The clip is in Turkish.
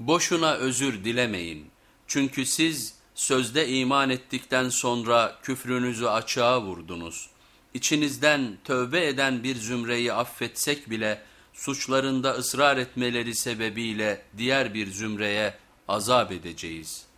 Boşuna özür dilemeyin. Çünkü siz sözde iman ettikten sonra küfrünüzü açığa vurdunuz. İçinizden tövbe eden bir zümreyi affetsek bile suçlarında ısrar etmeleri sebebiyle diğer bir zümreye azap edeceğiz.''